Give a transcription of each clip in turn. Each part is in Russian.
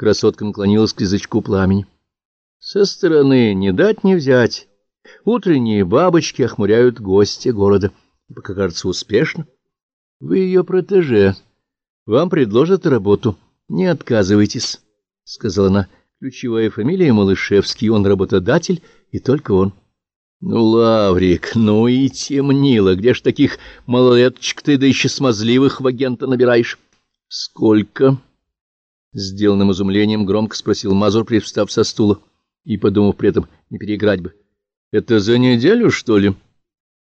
Красотка наклонилась к язычку пламени. Со стороны не дать не взять. Утренние бабочки охмуряют гостя города. Пока кажется успешно. Вы ее протеже. Вам предложат работу. Не отказывайтесь, — сказала она. Ключевая фамилия Малышевский, он работодатель, и только он. Ну, Лаврик, ну и темнило. Где ж таких малолеточек ты, да еще смазливых в агента набираешь? Сколько? Сделанным изумлением громко спросил Мазур, привстав со стула, и подумав при этом, не переиграть бы. — Это за неделю, что ли?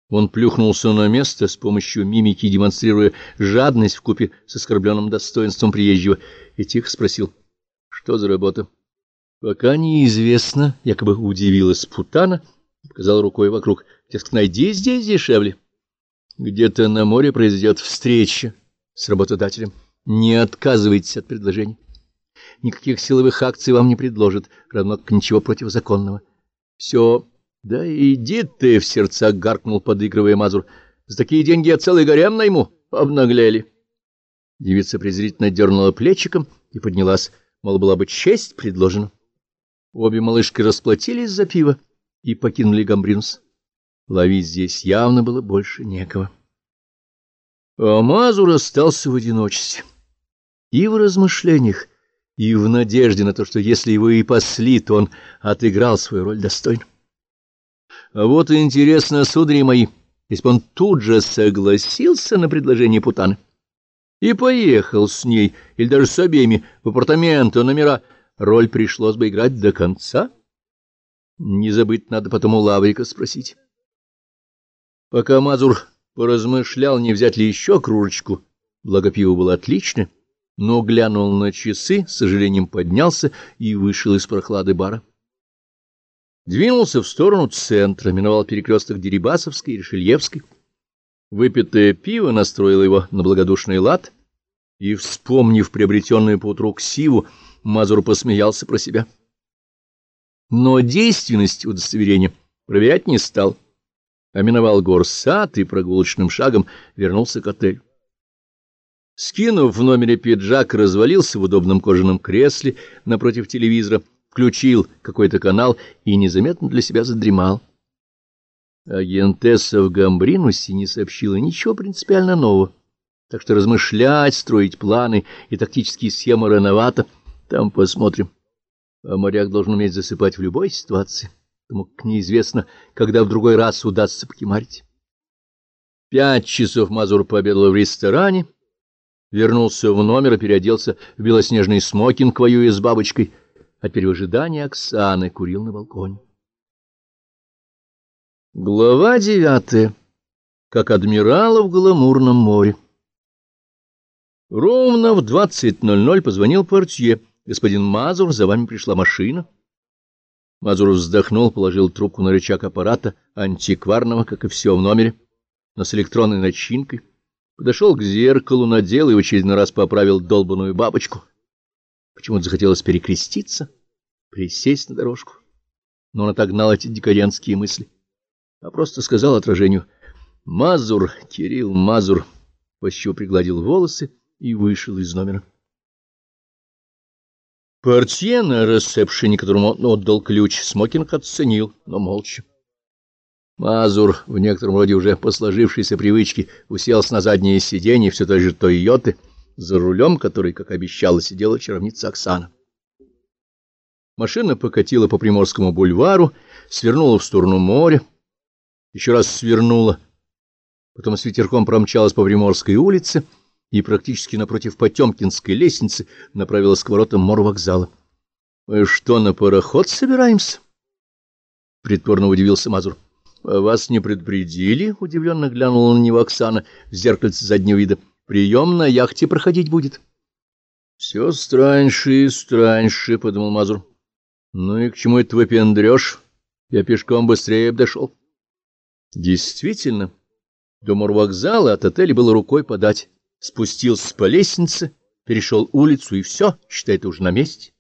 Он плюхнулся на место с помощью мимики, демонстрируя жадность в купе с оскорбленным достоинством приезжего, и тихо спросил, — Что за работа? — Пока неизвестно, — якобы удивилась Путана, — показал рукой вокруг. — Дескать, найди здесь дешевле. Где-то на море произойдет встреча с работодателем. Не отказывайтесь от предложений никаких силовых акций вам не предложат, равно как ничего противозаконного. Все, да иди ты, — в сердцах гаркнул, подыгрывая Мазур, — за такие деньги я целый гарем найму, обнаглели. Девица презрительно дернула плечиком и поднялась, мол, была бы честь предложена. Обе малышки расплатились за пиво и покинули Гамбринус. Ловить здесь явно было больше некого. А Мазур остался в одиночестве. И в размышлениях, и в надежде на то, что если его и пасли, то он отыграл свою роль достойно. А вот интересно, судари мои, если бы он тут же согласился на предложение Путаны и поехал с ней, или даже с обеими, в апартаменты, номера, роль пришлось бы играть до конца? Не забыть надо потом у Лаврика спросить. Пока Мазур поразмышлял, не взять ли еще кружечку, благо пиво было отличное, но глянул на часы, с сожалением поднялся и вышел из прохлады бара. Двинулся в сторону центра, миновал перекресток Дерибасовской и Решельевской. Выпитое пиво настроило его на благодушный лад, и, вспомнив приобретенную поутру ксиву, Мазур посмеялся про себя. Но действенность удостоверения проверять не стал, а миновал горсад и прогулочным шагом вернулся к отелю. Скинув в номере пиджак, развалился в удобном кожаном кресле напротив телевизора, включил какой-то канал и незаметно для себя задремал. Агентесса в Гамбринусе не сообщила ничего принципиально нового, так что размышлять, строить планы и тактические схемы рановато. Там посмотрим. А моряк должен уметь засыпать в любой ситуации, потому как неизвестно, когда в другой раз удастся покемарить. Пять часов Мазур пообедал в ресторане, вернулся в номер и переоделся в белоснежный смокинг, воюя с бабочкой, а теперь в ожидании Оксаны курил на балконе. Глава девятая. Как адмирала в гламурном море. Ровно в двадцать ноль ноль позвонил портье. Господин Мазур, за вами пришла машина. Мазур вздохнул, положил трубку на рычаг аппарата, антикварного, как и все в номере, но с электронной начинкой подошел к зеркалу, надел и в очередной раз поправил долбаную бабочку. Почему-то захотелось перекреститься, присесть на дорожку. Но он отогнал эти декадентские мысли, а просто сказал отражению «Мазур, Кирилл Мазур», чего пригладил волосы и вышел из номера. Портье на ресепшене, которому он отдал ключ, смокинг оценил, но молча. Мазур, в некотором роде уже по сложившейся привычке, уселся на заднее сиденье все той же Тойоты, за рулем которой, как обещала, сидела чаровница Оксана. Машина покатила по Приморскому бульвару, свернула в сторону моря, еще раз свернула, потом с ветерком промчалась по Приморской улице и практически напротив Потемкинской лестницы направилась к воротам морвокзала. — Мы что, на пароход собираемся? — притворно удивился Мазур. — Вас не предупредили? — удивленно глянула на него Оксана в зеркальце заднего вида. — Прием на яхте проходить будет. — Все страньше и страньше, — подумал Мазур. — Ну и к чему это выпендрешь? Я пешком быстрее дошел. Действительно, до морвокзала от отеля было рукой подать. Спустился по лестнице, перешел улицу, и все, считай, ты уже на месте.